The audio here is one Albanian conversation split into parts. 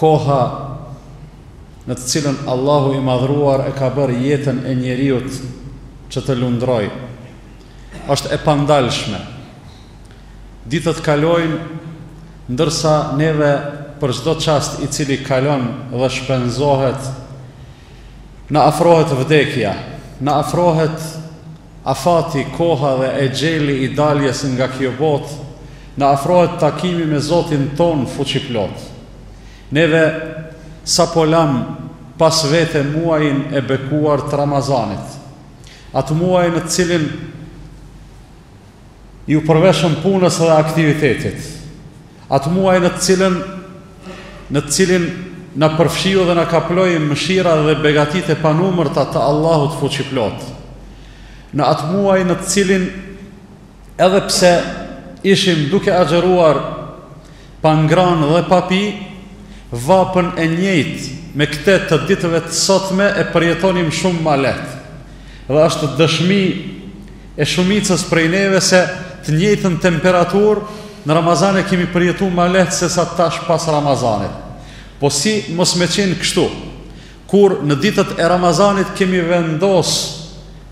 Koha në të cilën Allahu i Madhëruar e ka bërë jetën e njeriut që të lundrojë, është e pandalshme. Ditët kalojnë ndërsa neve për çdo çast i cili kalon dhe shpenzohet na afrohet vdekja, na afrohet Afati, koha dhe exheli i daljes nga kjo botë, na afrohet takimi me Zotin tonë fuqiplotë. Neve sapo lamë pas vete muajin e bekuar të Ramazanit. Atë muaj në të cilin. Ju përveshëm punës dhe aktivitetit, atë muaj në të cilën në të cilin na përfshiu dhe na kaploi mëshira dhe begatitë e panumërta të Allahut Fuqiplot, në atë muaj në të cilin edhe pse ishim duke agjëruar, Pa ngran dhe pa pi, vapën e njëjtë me këte të ditëve të sotme e përjetonim shumë ma lehtë. Dhe është dëshmi e shumicës prej neve se të njëjtën temperaturë në Ramazan e kemi përjetu ma lehtë sesa tash pas Ramazanit. Po si mos me qenë kështu? Kur në ditët e Ramazanit kemi vendos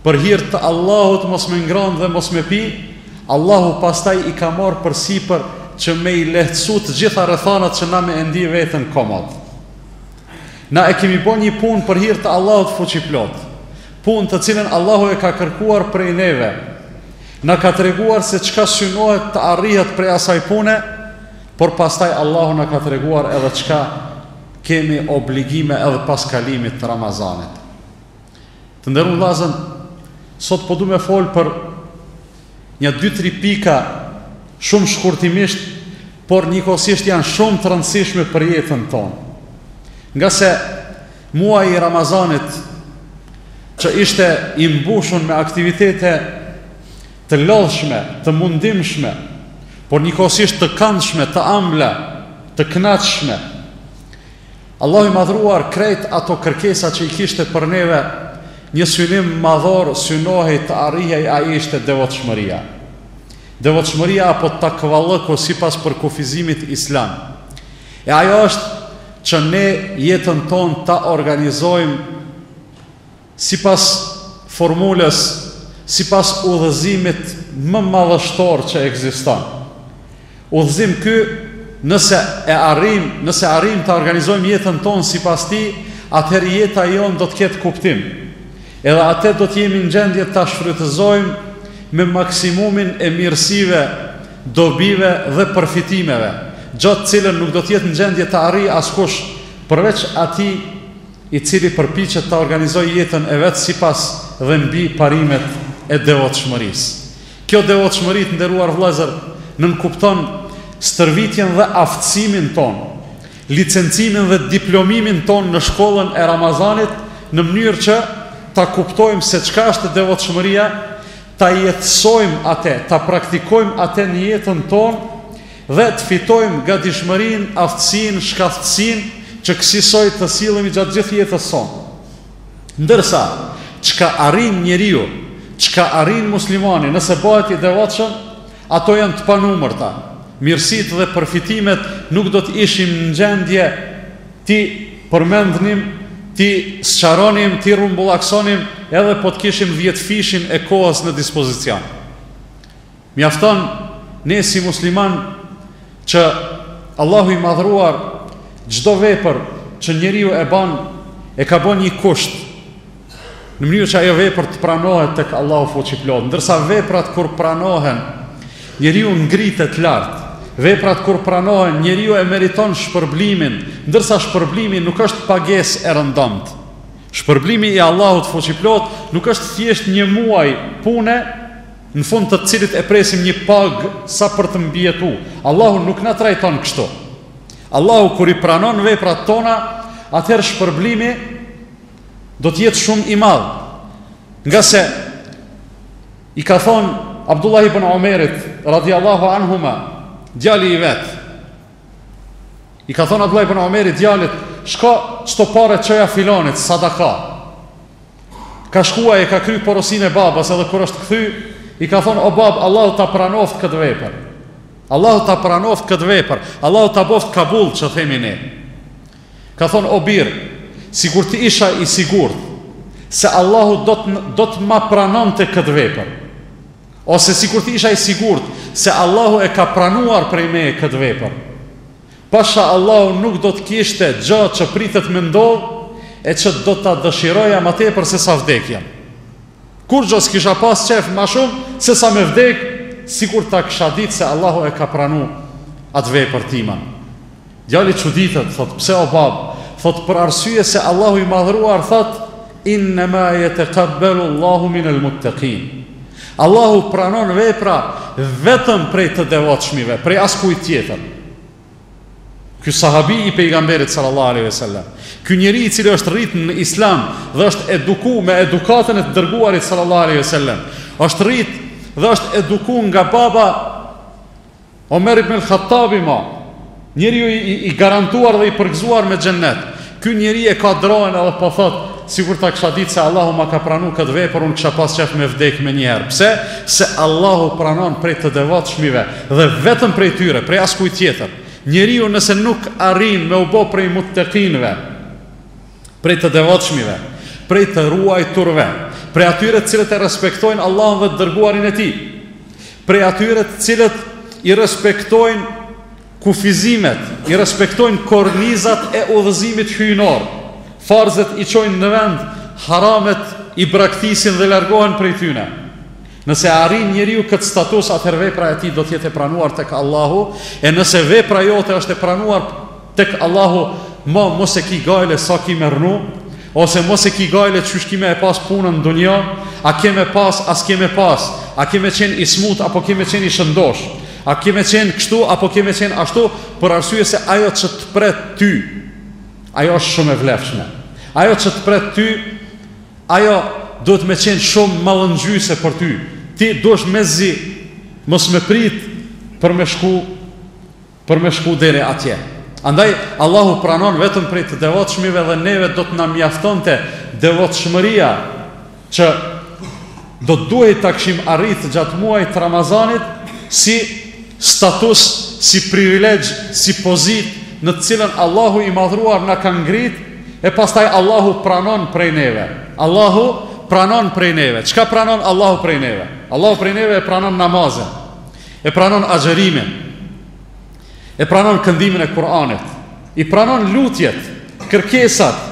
për hir të Allahut mos me ngran dhe mos me pi, Allahu pastaj i ka marrë përsipër që me i lehtësu të gjitha rrethanat që na me e ndi veten komod. Na e kemi bo një punë për hir të Allahut fuqiplotë, punë të cilën Allahu e ka kërkuar prej neve, na ka treguar se çka synohet të arrihet prej asaj pune, por pastaj Allahu na ka treguar edhe çka kemi obligime edhe pas kalimit të Ramazanit. Të nderun vllazën, sot po du me fol për një dy tri pika shumë shkurtimisht, por njëkohësisht janë shumë të rëndësishme për jetën tonë. Ngase muaji i Ramazanit që ishte i mbushun me aktivitete të lodhshme, të mundimshme, por njëkohësisht të kandshme, të ambla, të knaqshme. Allahu i Madhëruar krejt ato kërkesa që i kishte për neve, një synim madhor synohej të arrihej, ai ishte devotshmëria. Devotshmëria apo takvallëku sipas përkufizimit islam. E ajo është që ne jetën tonë ta organizojmë Sipas formulës, sipas udhëzimit më madhështor që ekziston. Udhëzim ky, nëse e arrijmë, nëse arrijmë ta organizojmë jetën tonë sipas tij, atëherë jeta jonë do të ketë kuptim. Edhe atë do të jemi në gjendje ta shfrytëzojmë me maksimumin e mirësive, dobive dhe përfitimeve, gjë të cilën nuk do të jetë në gjendje ta arrijë askush përveç atij i cili përpiqet ta organizojë jetën e vet sipas dhe mbi parimet e devotshmërisë. Kjo devotshmëri, të nderuar vëllezër, nënkupton stërvitjen dhe aftësimin tonë, licencimin dhe diplomimin tonë në shkollën e Ramazanit në mënyrë që ta kuptojmë se çka është devotshmëria, ta jetësojmë atë, ta praktikojmë atë në jetën tonë, Dhe të fitojmë gatishmërinë, aftësinë, shkathtësinë që kësisoj të sillemi gjatë gjithë jetës sonë. Ndërsa, çka arrin njeriu, çka arrin muslimani nëse bëhet i devotshëm, ato janë të panumërta. Mirësitë dhe përfitimet nuk do të ishim në gjendje t'i përmendnim, t'i sqaronim, t'i rrumbullaksonim edhe po të kishim dhjetëfishin e kohës në dispozicion. Mjafton ne si musliman që Allahu i Madhëruar çdo vepër që njeriu e bën e ka bën një kusht në mënyrë që ajo vepër të pranohet tek Allahu fuqiplotë, ndërsa veprat kur pranohen njeriu ngritet lart. Veprat kur pranohen njeriu e meriton shpërblimin, ndërsa shpërblimi nuk është pagesë e rëndomtë. Shpërblimi i Allahut fuqiplotë nuk është thjesht një muaj pune në fund të cilit e presim një pagë sa për të mbijetuar. Allahu nuk na trajton kështu. Allahu kur i pranon veprat tona, atëherë shpërblimi do të jetë shumë i madh. Ngase i ka thonë Abdullah ibn Omerit radiallahu anhuma, djali i vet. I ka thonë Abdullah ibn Omerit djalit, "Shko qëto pare çoja filanit sadaka." Ka shkua e ka kry porosinë e babës edhe kur është kthy, i ka thonë, o babë, Allahu ta pranoftë këtë vepër. Allahu ta pranoftë këtë vepër. Allahu ta boftë kabul që themi ne. Ka thonë, o bir, sikur të isha i sigurt, se Allahu do, do të ma pranonte këtë vepër. Ose sikur të isha i sigurt, se Allahu e ka pranuar prej meje këtë vepër. Pasha Allahu nuk do të kishte gja që pritet me ndodhë e që do ta dëshiroja ma tepër se sa vdekjen. Kurrgjo s'kisha pas qejf ma shumë se sa me vdekë, sikur ta kisha ditë se Allahu e ka pranu atë vepër timen. Djali çuditet, thotë, Pse o babë? Thotë, Për arsye se Allahu i Madhëruar thotë, Innema yataqabbalu Allahu minel muttaqin. Allahu pranon vepra vetëm prej të devotshmive, prej askujt tjetër. Ky sahabi i pejgamberit sallallahu alaihi wasallam, ky njeri i cili është rrit në Islam dhe është eduku me edukatën e të dërguarit sallallahu alaihi wasallam, është rrit dhe është eduku nga baba Omer ibn al-Khattabi ma, njeriu i, i, i garantuar dhe i përgëzuar me xhennet. Ky njeri e ka drojën edhe po thotë, sikur ta kisha ditë se Allahu ma ka pranu këtë vepër, unë kisha pas qef me vdekë menjëherë. Pse? Se Allahu pranon prej të devotshmive dhe vetëm prej tyre, prej askujt tjetër. Njeriu nëse nuk arrin me u bo prej muttekinëve, prej të devotshmive, prej të ruajturve, prej atyre të cilët e respektojnë Allahun dhe të dërguarin e tij, prej atyre të cilët i respektojnë kufizimet, i respektojnë kornizat e udhëzimit hyjnor, farzet i çojnë në vend, haramet i braktisin dhe largohen prej tyne. Nëse arrin njeriu këtë status, atëherë vepra e tij do të jetë e pranuar tek Allahu, e nëse vepra jote është e pranuar Tek Allahu ma mos e ki gajle sa ki me rrnu Ose mos e ki gajle qysh ki me e pas punën në dunja A ke me pas a s'ke me pas A ke me qenë i smut apo ke me qenë i shëndosh A ke me qenë kështu apo ke me qenë ashtu Për arsye se ajo që të pret ty Ajo është shumë e vlefshme Ajo që të pret ty Ajo duhet me qenë shumë mallëngjyese për ty Ti duhesh mezi Mos me prit për me shku për me shku deri atje. Andaj, Allahu pranon vetëm prej të devotshmive dhe neve do të na mjaftonte devotshmëria që do të duhej ta kishim arrit gjatë muajit të Ramazanit si status, si privilegj, si pozitë në të cilën Allahu i madhëruar na ka ngritë e pastaj Allahu pranon prej neve. Allahu pranon prej neve. Çka pranon Allahu prej neve? Allahu prej neve e pranon namazin. E pranon agjërimin. E pranon këndimin e Kur'anit. I pranon lutjet, kërkesat.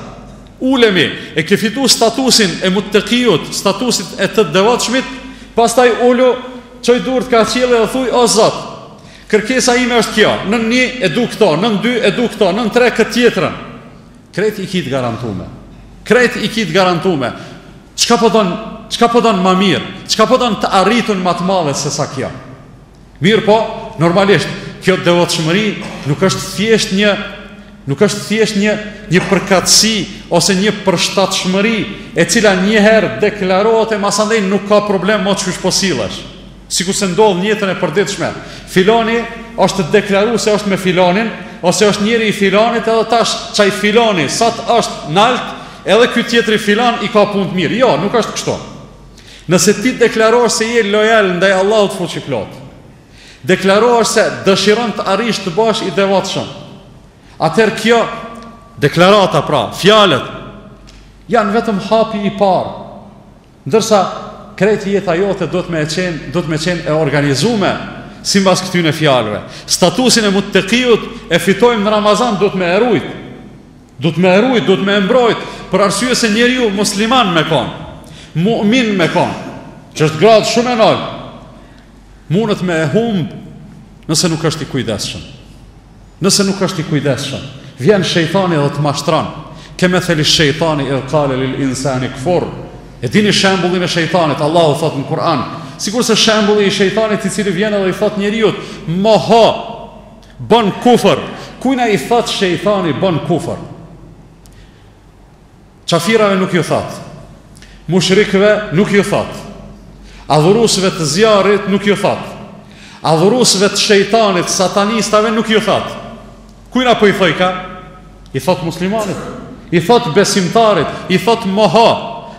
Ulemi e ke fitu statusin e muttekiut, statusin e të devotshmit, pastaj ulu, çoji durt kah qielli dhe thuj o Zot, kërkesa ime është kjo, nën ni e du këto, nën dy e du këto, nën tre këtë tjetrën. Krejt i kitë garantume. Krejt i kitë garantume. Çka po don, çka po don ma mirë, çka po don të arritun ma të madhe se sa kjo. Mirëpo, normalisht, kjo devotshmëri nuk është thjesht një, nuk është thjesht një, një përkatësi ose një përshtatshmëri e cila njëherë deklarohet e masandej nuk ka problem mo qysh po sillesh. Sikurse ndodh në jetën e përditshme, filani është deklaru se është me filanin, ose është njeri i filanit edhe tash qaj filani sa të është nalt, edhe ky tjetri filan i ka punët mirë. Jo, nuk është kështu. Nëse ti deklarohesh se je lojal ndaj Allahut fuqiplotë, deklarohesh se dëshiron të arrish të bahesh i devotshëm. Atëherë kjo deklarata pra, fjalët janë vetëm hapi i parë Ndërsa krejt jeta jote duhet me qenë, duhet me qenë e organizume, simbas këtyne fjalëve. Statusin e muttekiut e fitojmë në Ramazan, duhet me e rujt. Duhet me e rujt, duhet me e mbrojt, për arsye se njeriu musliman me konë, mu'min me konë, që është gradë shumë e naltë, mundet me e humbë nëse nuk është i kujdeshëm. Nëse nuk është i kujdesshëm, vjen shejtani dhe të mashtron. Kemetheli shejtani idh kale lil insani kfur. E dini shembullin e shejtanit, Allahu thotë në Kur'an, sikurse shembulli i shejtanit i cili vjen edhe i thotë njeriut, moho, bën kufër, kujna i thotë shejtani bën kufër. Qafirave nuk ju thotë, mushrikëve nuk ju thotë, adhurusve të zjarrit nuk ju thotë, adhurusve të shejtanit, satanistave nuk ju thotë. Kujna po i thojka? I thotë muslimanit, i thotë besimtarit, i thotë moha.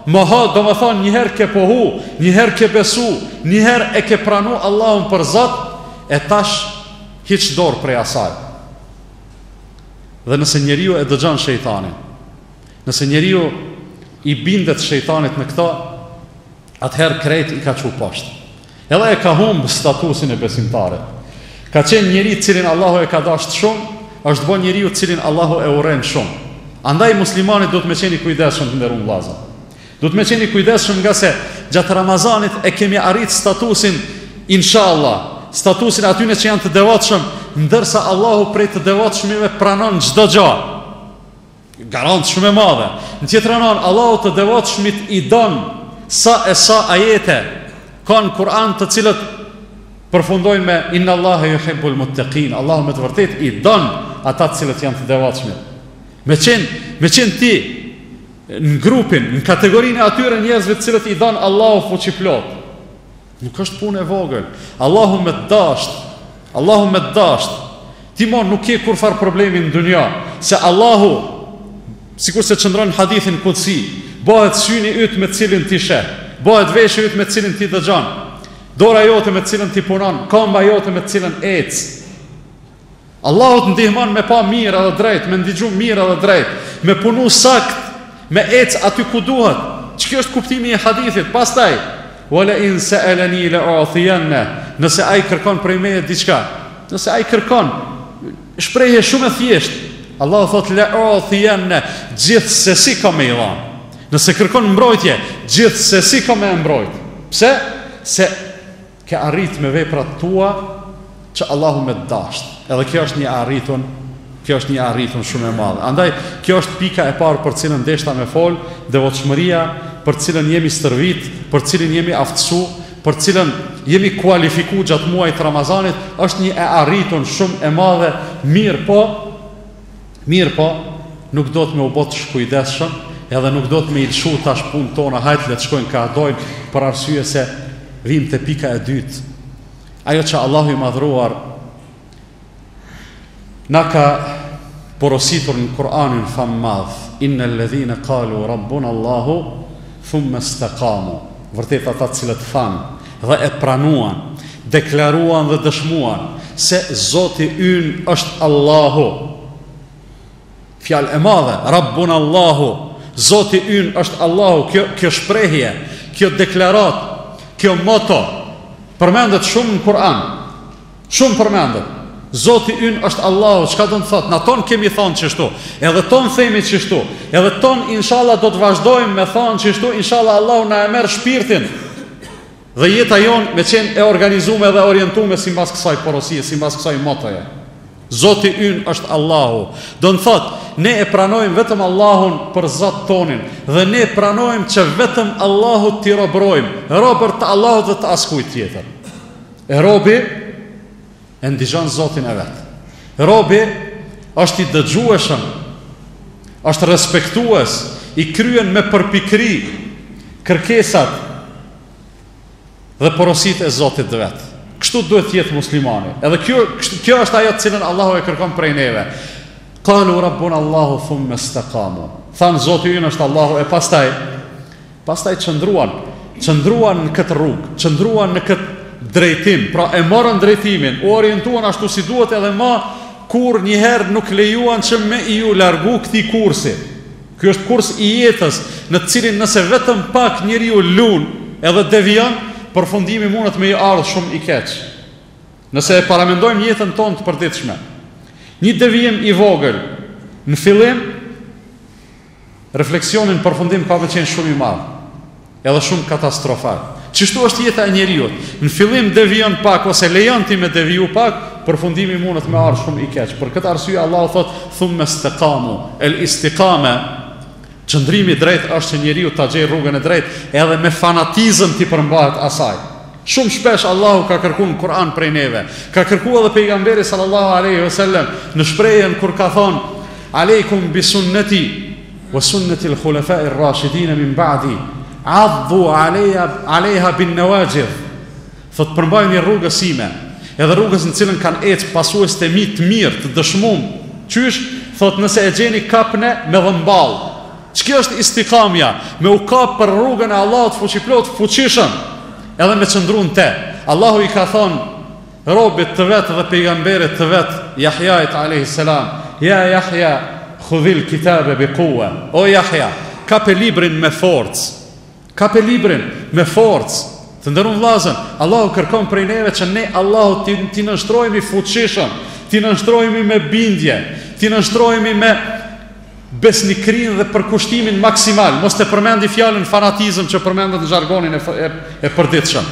Moha domethonë njëherë ke pohu, njëherë ke besu, njëherë e ke pranu Allahun për zot, e tash hiq dorë prej asaj. Dhe nëse njeriu e dëgjon shejtanin, Nëse njeriu i bindet shejtanit në këto, atëherë krejt i ka çu poshtë. Edhe e ka humb statusin e besimtarit. Ka qenë njeri të cilin Allahu e ka dashtë shumë, është bo njeriu të cilin Allahu e urren shumë. Andaj muslimanët duhet me qenë i kujdesshëm të nderuar vëllezër. Duhet me qenë i kujdesshëm ngase gjatë Ramazanit e kemi arrit statusin inshallah, statusin e atyne që janë të devotshëm, ndërsa Allahu prej të devotshmive pranon çdo gjë. Garancë shumë e madhe. Në tjetrën anë, Allahu të devotshmit i don sa e sa ajete ka në Kur'an të cilat përfundojnë me Inna Allahe juhibbul muttekin. Allahu me të vërtetë i don ata të cilët janë të devotshmit. Me qenë, me qenë ti në grupin, në kategorinë e atyre njerëzve të cilët i don Allahu fuqiplotë. Nuk është punë e vogël. Allahu me të dashtë. Allahu me të dashtë. Ti mo nuk ke kurrfarë problemi në dynja. Se Allahu, sikurse qëndron n'hadithin kudsi, bahet syni yt me të cilin ti sheh, bahet veshi yt me të cilin ti dëgjon, dora jote me të cilën ti punon, kamba jote me të cilën ec. Allahu të ndihmon me pa mirë edhe drejt, me ndigju mirë edhe drejt, me punu sakt, me ec aty ku duhet. Qky është kuptimi i hadithit, pastaj, wala in seeleni le utijenne, nëse ai kërkon prej meje diçka, nëse ai kërkon, shprehje shumë e thjeshtë, Allahu thotë le utijenne, gjithsesi kom me i dhanë. Nëse kërkon mbrojtje, gjithsesi kom me e mbrojtë. Pse? Se Ke arritë me veprat tua që Allahu me të dashtë. Edhe kjo është një e arritun, kjo është një e arritun shumë e madhe. Andaj, kjo është pika e parë për cilën deshta me folë, devotshmëria për cilën jemi stërvit, për cilën jemi aftësu, për cilën jemi kualifiku gjatë muajit të Ramazanit, është një e arritun shumë e madhe, mirëpo, Mirëpo, nuk duhet me u bo të shkujdesshëm, edhe nuk duhet me i lëshu tash punët tona, hajt le të shkojnë kah dojnë, për arsye se vijmë te pika e dytë. Ajo që Allahu i madhëruar na ka porositur në Kur'anin famëmadh, innel-ledhine kalu rabbunallahu, thummestekamu. Vërtet ata të cilët thanë dhe e pranuan, deklaruan dhe dëshmuan se Zoti ynë është Allahu. Fjalë e madhe, Rabbunallahu, Zoti ynë është Allahu, kjo, kjo shprehje, kjo deklaratë, kjo moto, përmendet shumë në Kur'an. Shumë përmendet. Zoti ynë është Allahu, çka do të thotë? Na t'tonë kemi thanë qështu. Edhe t'tonë themi qështu. Edhe t'tonë inshallah do të vazhdojmë me thanë qështu, inshallah Allahu na e merr shpirtin. Dhe jeta jonë me qenë e organizume edhe e orientume simbas kësaj porosie, simbas kësaj motoje. Zoti ynë është Allahu. Do të thotë, ne e pranojmë vetëm Allahun për Zot tonin dhe ne pranojmë që vetëm Allahut t'i robërojmë, robër të Allahut dhe të askujt tjetër. E robi e ndigjon Zotin e vet. Robi është i dëgjueshëm, është respektues, i kryen me përpikëri kërkesat dhe porositë e Zotit të vet. Kështu duhet të jetë muslimani. Edhe kjo kjo është ajo të cilën Allahu e kërkon prej neve. Qalu rabbuna Allahu thumma istaqamu. Thanë Zoti ynë është Allahu e pastaj Pastaj qëndruan, qëndruan në këtë rrugë, qëndruan në këtë drejtim, pra e morën drejtimin, u orientuan ashtu si duhet edhe ma kurrnjëherë nuk lejuan që me iu largu këtij kursi. Ky është kurs i jetës, në të cilin nëse vetëm pak njeriu lun edhe devion, përfundimi mundet me ardhë shumë i keq. Nëse e paramendojmë jetën tonë të përditshme, një devijim i vogël, në fillim, refleksioni në përfundim ka me qenë shumë i madh, edhe shumë katastrofal. Qështu është jeta e njeriut, në fillim devijon pak ose lejon ti me deviju pak, përfundimi mundet me ardhë shumë i keq. Për këtë arsye Allahu thotë, thumme stekamu, el istikame, qëndrimi drejt është që njeriu ta gjejë rrugën e drejtë edhe me fanatizëm t'i përmbahet asaj. Shumë shpesh Allahu ka kërku në Kur'an prej neve, ka kërku edhe Pejgamberi sallallahu alejhi ve sellem në shprehjen kur ka thonë Alejkum bi sunneti wa sunneti al-khulafa'ir rashidin min ba'di addu alejha bin nawajid. Thot përmbajuni rrugës sime, edhe rrugës në cilën kanë ecë pasuesit e mi të mirë, të dëshmum. Qysh? Thot nëse e gjeni kapne me dhëmballë. Qikjo është istikamja, me u kap për rrugën e Allahut Fuqiplotë, fuqishëm, edhe me qëndru në te. Allahu i ka thonë robit të vet dhe pejgamberit të vet, Jahjait alejhi selam, Ja Jahja, khudhil kitabe bi kuwe, O Jahja, kape librin me forcë. Kape librin me forcë. Të nderuar vëllazër, Allahu kërkon prej neve që ne Allahut t'i t'i nënshtrohemi fuqishëm, t'i nënshtrohemi me bindje, t'i nënshtrohemi me besnikërinë dhe përkushtimin maksimal, mos të përmendi fjalën fanatizëm që përmendet në zhargonin e e përditshëm.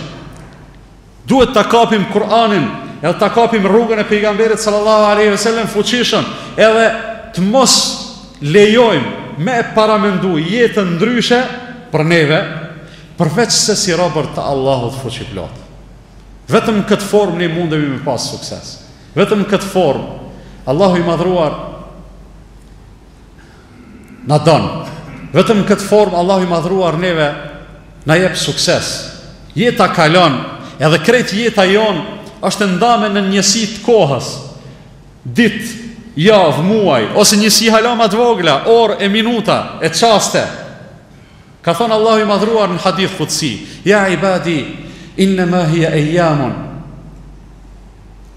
Duhet ta kapim Kur'anin, edhe ta kapim rrugën e pejgamberit sallallahu alaihi wasallam fuqishëm, edhe të mos lejojmë me e paramendu jetën ndryshe për neve, përveç se si robër të Allahut Fuqiplotë. Vetëm në këtë formë ne mundemi me pas sukses. Vetëm në këtë formë Allahu i Madhëruar na don. Vetëm në këtë formë Allahu i Madhëruar neve na jep sukses. Jeta kalon, edhe krejt jeta jonë është e ndame në njësi të kohës. Ditë, javë, muaj ose njësi hala ma të vogla, orë e minuta e çaste. Ka thonë Allahu i Madhëruar në Hadith Kudsi, Ja ibadi, innema hiya ayyamun.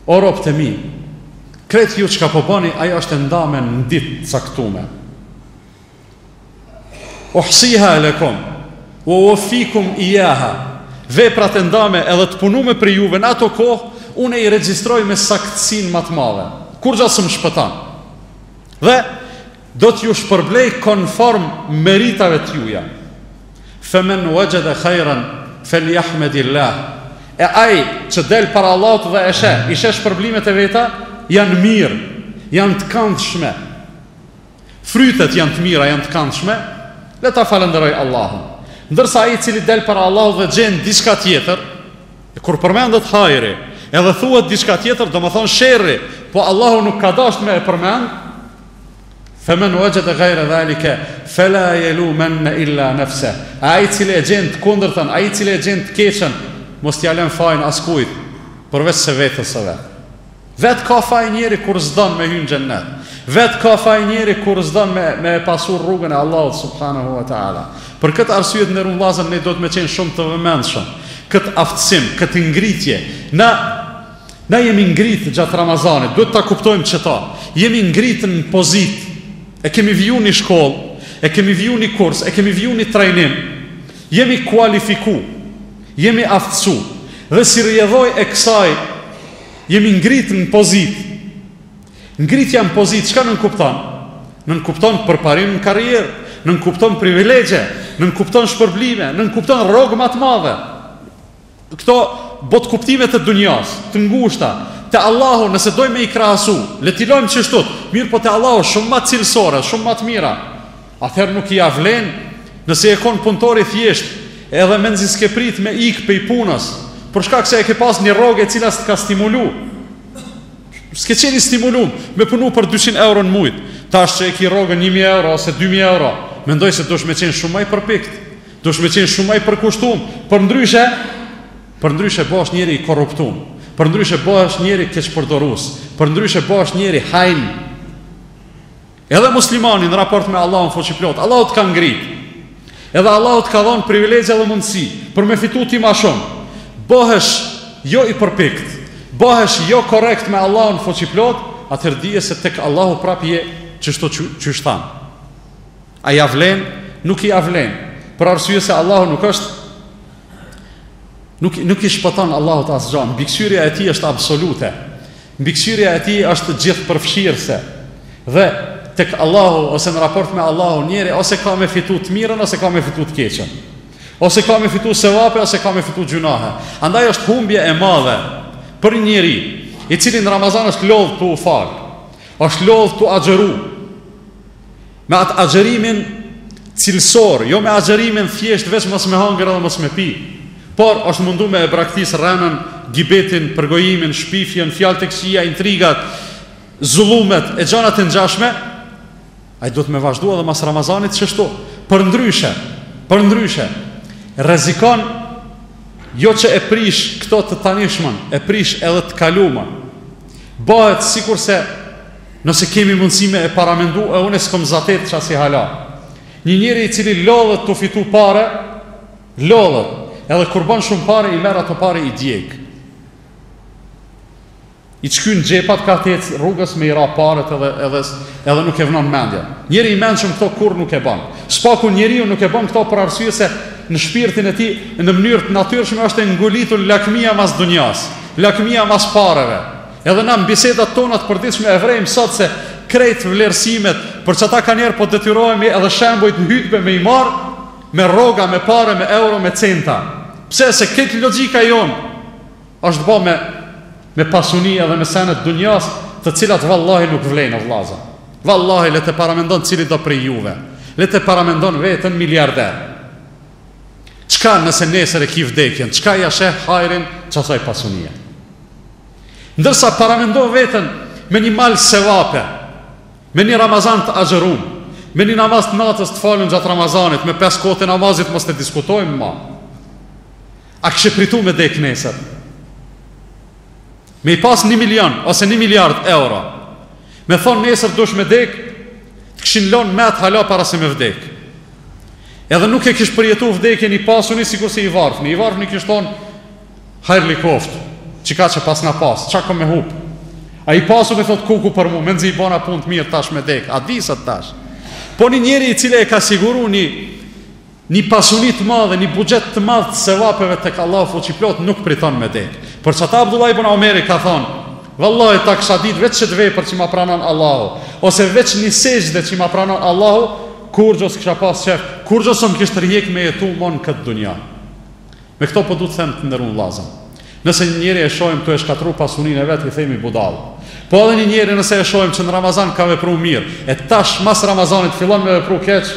O robët e mi, krejt ju çka po boni, ajo është e ndame në ditë të caktume. Uhsiha lakum wa ufikum iyaha. Veprat e ndame edhe të punume prej juve në ato kohë, unë i regjistroj me saktësinë ma të madhe. Kurgja s'më shpëton. Dhe Do t'ju shpërblejë konform meritave t'juja. Femen wexhede khairan feliahmedillah, e ai që del para Allahut dhe e sheh, i sheh shpërblimet e veta, janë mirë, janë të kandshme, frytet janë të mira, janë të kandshme, le ta falënderojë Allahun. Ndërsa ai i cili del para Allahut dhe gjen diçka tjetër, kur përmendet hajri, edhe thuhet diçka tjetër, domethonë sherri, po Allahu nuk ka dashtë me e përmend, Femen wexhede ghayra dhalike fela jelumenne illa nefseh. Ai i cili e gjen të kundërtën, ai i cili e gjen të keqën, mos t'ia lon fajin askujt, përveç se vetes së vet. Vet ka faj njeri kur s'don me hy n'xhennet. Vet ka faj njeri kur s'don me me pasu rrugën e Allahut subhanahu wa taala. Për këtë arsye të nderum vllazën ne duhet me qenë shumë të vëmendshëm. Kët aftësim, kët ngritje na Na jemi ngritë gjatë Ramazanit, duhet ta kuptojmë qëta, jemi ngritë në pozitë, e kemi viju një shkollë, e kemi viju një kurs, e kemi viju një trajnim, jemi kualifiku, jemi aftësu, dhe si rrjedhojë e kësaj, jemi ngritë në pozitë. Ngritja në pozitë, çka nënkupton? Nënkupton përparim në karrierë, nënkupton privilegje, nënkupton shpërblime, nënkupton rrogë ma të madhe. Këto botëkuptime të dunjas, të ngushta, te Allahu nëse dojmë me i krahasu, le t'i lojmë qështut, mirëpo te Allahu shumë ma të cilësore, shumë ma të mira. Atëherë nuk ia vlen nëse je kon punëtor i thjeshtë, edhe menxi s'ke prit me ikë pej punës, për shkak se e ke pas një rrogë e cila s'të ka stimulu. S'ke qenë i stimulum me punu për dyqind euro në muj. Tash që e ki rrogën një mijë euro ose dy mijë euro, mendoj se dush me qenë shumë ma i përpiktë. Dush me qenë shumë ma i përkushtum, përndryshe, përndryshe bohesh njeri i korruptum, përndryshe bohesh njeri keqpërdorus, përndryshe bohesh njeri hajn. Edhe muslimani në raport me Allahun fuqiplot, Allahu të ka ngrit. Edhe Allahu të ka dhonë privilegje dhe mundësi për me fitu ti ma shumë. Bohesh jo i përpikt, bohesh jo korrekt me Allahun fuqiplot, atëherë dije se tek Allahu prapë je qështu qështu A ja vlen? Nuk ja vlen. Për arsye se Allahu nuk është nuk nuk i shpëton Allahut asgjë. Mbikëqyrja e tij është absolute. Mbikëqyrja e tij është gjithëpërfshirëse. Dhe tek Allahu ose në raport me Allahun njeri ose ka me fitu të mirën ose ka me fitu të keqën. Ose ka me fitu sevape ose ka me fitu gjynahe. Andaj është humbje e madhe për njeri i cili në Ramazan është lodh tu u fal. Është lodh tu agjëru. Me atë agjerimin cilësor, jo me agjerimin thjesht veç mos me hangër edhe mos me pi, por është mundu me e braktis rrenën, gibetin, përgojimin, shpifjen, fjalë të këqija, intrigat, zullumet e gjanat e ngjashme, ai duhet me vazhdu edhe mas Ramazanit qështu, përndryshe, përndryshe, rrezikon jo që e prish këto të tanishmen, e prish edhe të kalumën, bahet sikurse Nëse kemi mundësi me e paramendu e une s'kom zatet qasi halla. Një njeri i cili lodhet tu fitu pare, lodhet, edhe kur ban shumë pare i merr ato pare i djeg. I çkyn xhepat kah t'ec rrugës me i ra paret edhe edhe edhe nuk e vnon mendjen. Njeri i mendshëm këtë kurrë nuk e bon. S'paku njeriu nuk e bon këtë për arsye se në shpirtin e tij në mënyrë të natyrshme është e ngulitur lakmia mas dunjas, lakmia mas pareve. Edhe na në bisedat tona të përditshme e vrejmë sot se krejt vlerësimet për qata kanjëherë po detyrohemi edhe shembujt në hytbe me i marr me rroga, me pare, me euro, me centa. Pse, se krejt logjika jonë është bo me, me pasuni edhe me senet e dunjas të cilat vallahi nuk vlejnë vllaza. Vallahi le ta paramendon cilido prej juve. Le ta paramendon veten miliarder. Çka nëse nesër e ki vdekjen, çka ia sheh hajrin qasaj pasunie. Ndërsa paramendo veten me një mal sevape, me një Ramazan të agjërun, me një namaz të natës të falun gjatë Ramazanit, me pesë kohët e namazit mos ta diskutojmë ma. A kishe pritu me dek nesër? Me i pas një milion ose një miliard euro, me t'thonë nesër dush me dek, të kishin lonë mendt hala para se me vdek. Edhe nuk e kish përjetu vdekjen i pasuni sikurse i varfni, i varfni kish thonë, Hajrli koftë, qika që paskna pasë, çka kom me hup. Ai i pasuni thotë kuku për mu, mezi i bona punët mirë tash me dekë, a di sot tash. Po një njeri i cili e ka siguru një, një pasuni të madhe, një buxhet të madh të sevapeve tek Allahu fuqiplotë, nuk priton me dekë. Për qata Abdullah ibn Omeri ka thonë, Vallahi, ta kisha ditë veç qët vepër që ma pranon Allahu, ose veç një sexhde që ma pranon Allahu, kurgjo s'kisha pas qef, kurgjo s'më kish hjek me jetu mo n'këtë dunja. Me këtë po du të them të nderuar vllazën. Nëse një njeri e shohim tu e shkatërru pasuninë e vet i themi budallë. Po edhe një njeri nëse e shohim që në Ramazan ka vepru mirë, e tash mas Ramazanit fillon me vepru keq,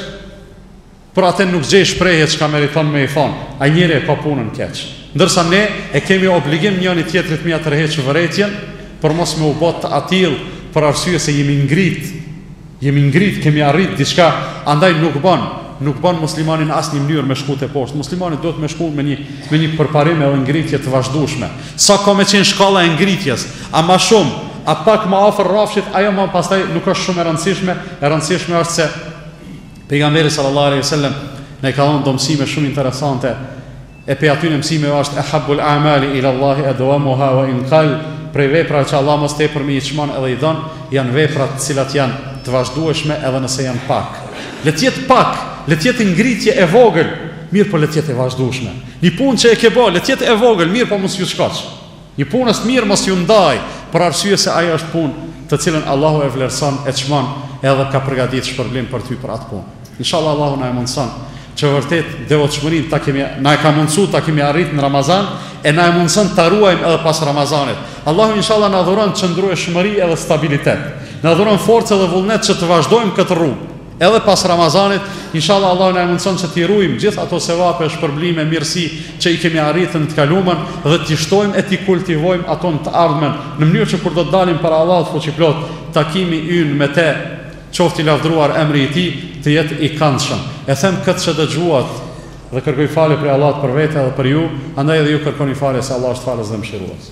për atë nuk gjej shprehje çka meriton me i thonë, ai njeri e ka punën keq. Ndërsa ne e kemi obligim njëni-tjetrit me ia tërheq vërejtjen për mos me u bo të atillë për arsye se jemi ngritë, Jemi ngrit, kemi arrit diçka, andaj nuk ban, nuk ban muslimani në asnjë mënyrë me shku te poshtë. Muslimani duhet me shku me një me një përparim edhe ngritje të vazhdueshme. Sa ka me qenë shkalla e ngritjes, a ma shumë, a pak ma afër rrafshit, ajo më pastaj nuk është shumë e rëndësishme, e rëndësishme është se Pejgamberi sallallahu alejhi ve sellem na i ka dhënë do mësime shumë interesante, E prej atyne mësimeve është ehabbul a'mali ila Allahi edwamuha wa in qall, prej veprave që Allahu mas tepërmi i çmon edhe i don, janë veprat të cilat janë të vazhdueshme edhe nëse janë pak. Le të jetë pak, le të jetë ngritje e vogël, mirëpo le të jetë e vazhdueshme. Një punë që e ke bo, le të jetë e vogël, mirëpo mos ju shkoq. Një punës së mirë mos ju ndaj, për arsye se ajo është punë të cilën Allahu e vlerëson e çmon edhe ka përgatitë shpërblim për ty për atë punë. Inshallah Allahu na e mundëson që vërtet devotshmërinë ta kemi na e ka mundësu ta kemi arrit në Ramazan e na e mundëson ta ruajmë edhe pas Ramazanit. Allahu inshallah na dhuron qëndrueshmëri edhe stabilitet. Na dhuron forcë edhe vullnet që të vazhdojmë këtë rrugë. Edhe pas Ramazanit, inshallah Allahu na e mundëson që t'i rujmë gjithë ato sevape, shpërblime, mirësi që i kemi arritë në të kalumen dhe t'i shtojmë e t'i kultivojmë ato në të ardhmen, në mënyrë që kur do të dalim para Allahut Fuqiplot, takimi ynë me te, qoftë i lavdëruar emri i Tij, të jetë i këndshëm. E them këtë që dëgjuat dhe kërkoj falje prej Allahut për vete dhe për ju, andaj edhe ju kërkoni falje se Allah është Falës dhe Mëshirues.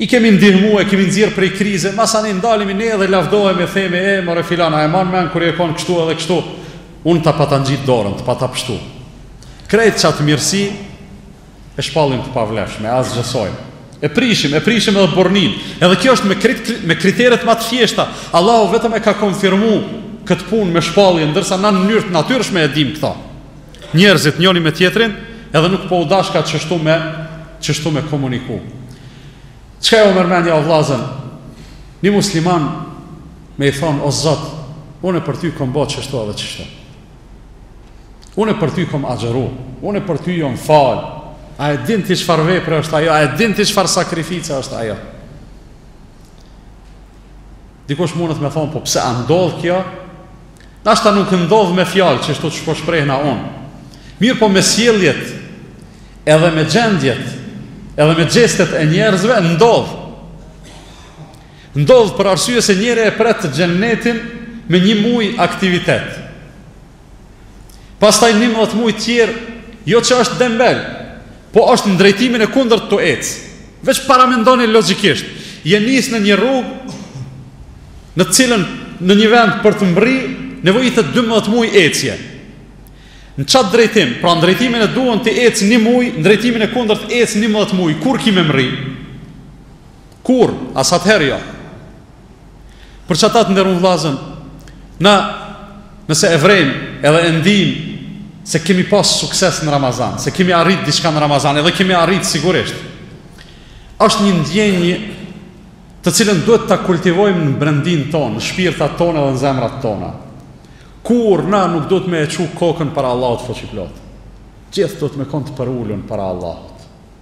I kemi ndihmu, e kemi nxjerr prej krize, masanej ndalemi ne edhe lavdohemi e themi, e, more filan, a e man men kur je kon kështu edhe kështu? Unë ta pata ngjit dorën, të pata pështu. Krejt qat mirësi e shpallim të pavlefshme, e asgjësojmë. E prishim, e prishim edhe burrninë. Edhe kjo është me krit, me kriteret ma të thjeshta. Allahu vetëm e ka konfirmu këtë punë me shpallje, ndërsa na në mënyrë të natyrshme e dimë këto. njerëzit njoni me tjetrin, edhe nuk po u dashka qështu e qështu me komuniku. Çka jau merr mendja o vllazën? Një musliman me i thonë o Zot, unë për ty kom bo qështu edhe qështu. Unë për ty kom agjëru, unë për ty jom fal. A e din ti çfarë vepre është ajo? A e din ti çfarë sakrifice është ajo? Dikush mundet me thonë, po pse a ndodh kjo? Nashta nuk ndodh me fjalë qështu që po shprehna unë. Mirëpo me sjelljet edhe me gjendjet edhe me gjestet e njerëzve ndodh. Ndodh për arsye se njeri e pret xhenetin me një muj aktivitet. Pastaj 11 mujë tjerë, jo që është dembel, po është në drejtimin e kundërt tu ecë. Veç paramendoni logjikisht, je nis në një rrugë në të cilën në një vend për të mrri nevojiten 12 mujë ecje. Në qat drejtim, pra në drejtimin e duhun t'i ecë ni mujë, në drejtimin e kundërt ecë 11 mujë, kur ki me mrri? Kurr. As atëherë jo. Për qata të nderun vllazën, na nëse e vrejmë edhe e ndijmë se kemi pas sukses në Ramazan, se kemi arrit diçka në Ramazan, edhe kemi arrit sigurisht, është një ndjenjë të cilën duhet ta kultivojmë në brendinë tonë, në shpirtat tona edhe në zemrat tona. Kurr na nuk duhet me e çu kokën para Allahut fuqiplotë, gjith duhet me kon të përulun para Allahut.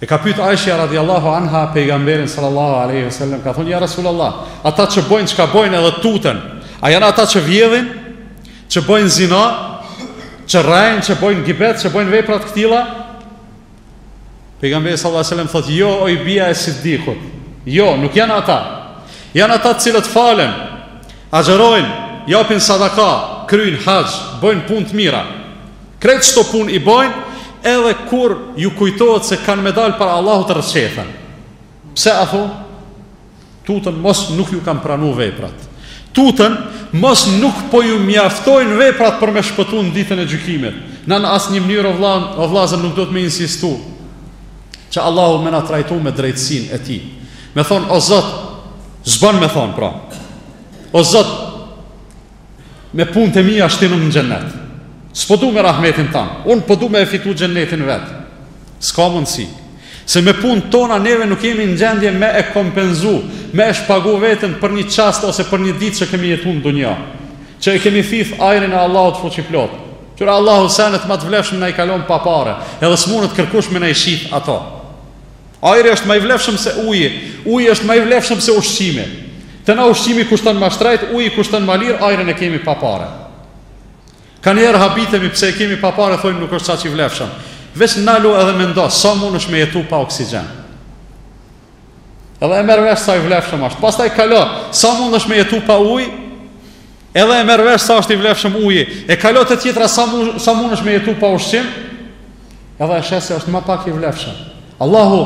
E ka pyt Aisha radhiyallahu anha Pejgamberin sallallahu alejhi ve sellem ka thonë ja Resulallah, ata që bojnë çka bojnë edhe tuten, a janë ata që vjedhin, që bojnë zina, që rrejnë, që bojnë gibet, që bojnë vepra të këtilla? Pejgamberi sallallahu alejhi ve sellem thotë jo oj bija e Siddikut. Jo, nuk janë ata. Janë ata të cilët falen, agjërojnë, japin sadaka, kryjnë haxh, bojnë punë të mira. Krejt qto punë i bojnë edhe kur ju kujtohet se kanë me dal para Allahut rrqethen pse a thu tuten mos nuk ju kanë pranu veprat tuten mos nuk po ju mjaftojn veprat për me shpëtu në ditën e gjykimit na n'asnjë mënyrë o vllazën nuk duhet me insistu që Allahu me na trajtu me drejtësinë e tij me thon o zot s'bon me thon pra o zot Me punët e mia shtinëm në xhennet. S'po du me rahmetin tan. Unë po du me e fitu xhennetin vet. S'ka mundësi. Se me punët tona neve nuk jemi në gjendje me e kompenzu, me e shpagu veten për një çast ose për një ditë që kemi jetu në dunja. Që e kemi thith ajrin e Allahut fuqiplot. Qyra Allahu senet ma të vlefshme na i ka lon pa pare, edhe s'munet kërkush me na i shit ato. Ajri është ma i vlefshëm se uji, uji është ma i vlefshëm se ushqimi. Te na ushqimi kushton ma shtrejt, uji kushton ma lirë, ajrin e kemi pa pare. Kaniherë habitemi pse e kemi pa pare, thojmë nuk është qaq i vlefshëm. Veç nalu edhe mendo, sa mundesh me jetu pa oksigjen. Edhe e merr vesh sa i vlefshëm është. Pastaj kalo, sa mundesh me jetu pa uj, edhe e merr vesh sa është i vlefshëm uji. E kalo te tjetra, sa mundesh me jetu pa ushqim, Edhe e sheh se është ma pak i vlefshëm. Allahu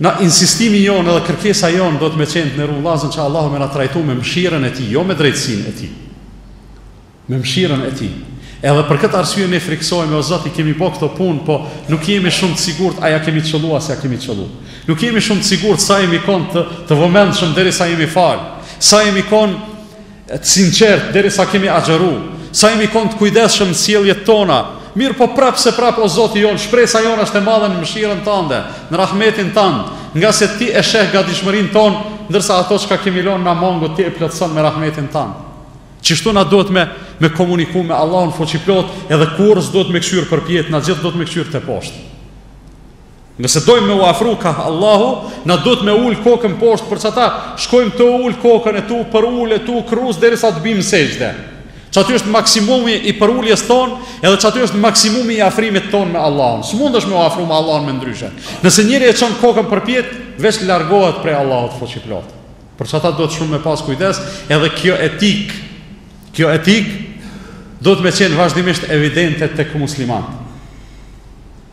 na insistimi jonë edhe kërkesa jonë duhet me qenë të nderun vllazën që Allahu me na trajtu me mshirën e tij, jo me drejtësinë e tij. Me mshirën e tij. Edhe për këtë arsye ne frikësohemi, o Zot, i kemi bo këto punë, po nuk jemi shumë të sigurt a ja kemi qëllu a s'ja kemi qëllu. Nuk jemi shumë të sigurt sa jemi kon të vëmendshëm derisa jemi fal. Sa jemi kon të sinqertë derisa kemi agjëru, sa jemi konë të kujdeshëm në sjelljet tona, mirëpo prapëseprapë o Zoti jonë, shpresa jonë është e madhe në mëshirën tande, në rahmetin tand, ngase ti e sheh gatishmërinë tonë, ndërsa ato çka kemi lonë na mangut ti e plotëson me rahmetin tand. Qishtu na duhet me, me komuniku me Allahun fuqiplotë, edhe kurrë s'duhet me këshyr përpjetë, na gjithë duhet me këshyr teposhtë. Nëse dojmë me u afru kah Allahu, na duhet me ul kokën poshtë, për qata shkojmë tu ul kokën e tu përul e tu krrus, derisa të bimë n'sexhde. Qaty është maksimumi i përuljes tonë, edhe qaty është maksimumi i afrimit tonë me Allahun. S'mund është me u afru me Allahun me ndryshe. Nëse njëri e çon kokën përpjetë, veç largohet prej Allahut fuqiplotë. Për qata duhet shumë me pas kujdes, edhe kjo etikë, kjo etikë, duhet me qenë vazhdimisht evidente tek muslimanët.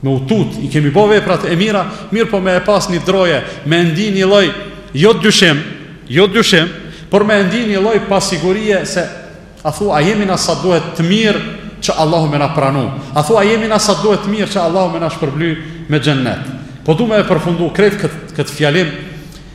Me u tut, i kemi bo veprat e mira, mirëpo me e pas një droje, me ndi një lloj, jo dyshim, jo dyshim, por me ndi një lloj pasigurie se, a thu, a jemi na sa duhet të mirë që Allahu me na pranu, a thu, a jemi na sa duhet të mirë që Allahu me na shpërbly me xhennet. Po du me e përfundu krejt këtë, këtë fjalim,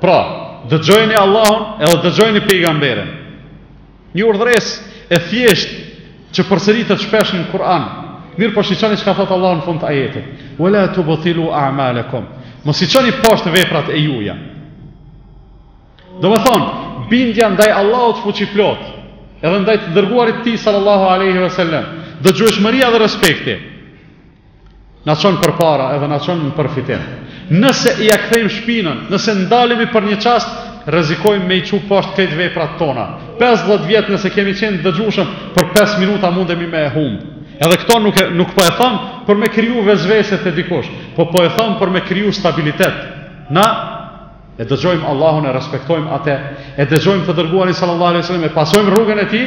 Pra, dëgjojeni Allahun edhe dëgjojeni pejgamberin. Një urdhëresë e thjeshtë që përsëritet shpesh në Kur'an. Mirëpo shiqoni çka thotë Allahu në fund të ajetit. Wala tubtilu a'malakum. Mos i çoni poshtë veprat e juaja. Domethonë, bindja ndaj Allahut fuqiplotë, edhe ndaj të dërguarit të tij sallallahu alaihi wasallam, dëgjueshmëria dhe respekti. Na çon përpara edhe na çon në përfitim. Nëse ia kthejmë shpinën, nëse ndalemi për një çast, rrezikojmë me i çu poshtë krejt veprat tona. Pesëdhjetë vjet nëse kemi qenë të dëgjueshëm, për pesë minuta mundemi me e humb. Edhe këto nuk e, nuk po e thom për me kriju vesvese te dikush, po po e thom për me kriju stabilitet. Na e dëgjojmë Allahun, e respektojmë Ate, e dëgjojmë të dërguarin sallallahu alejhi ve sellem, e pasojmë rrugën e tij,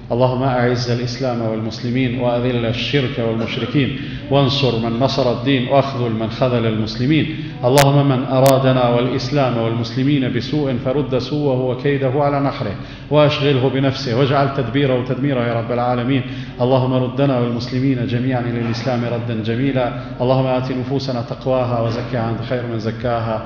اللهم اعز الاسلام والمسلمين واذل الشرك والمشركين وانصر من نصر الدين واخذل من خذل المسلمين اللهم من ارادنا والاسلام والمسلمين بسوء فرد سوءه وكيده على نحره واشغله بنفسه واجعل تدبيره تدميره يا رب العالمين اللهم ردنا والمسلمين جميعا الى الاسلام ردا جميلا اللهم ات نفوسنا تقواها وزكها انت خير من زكاها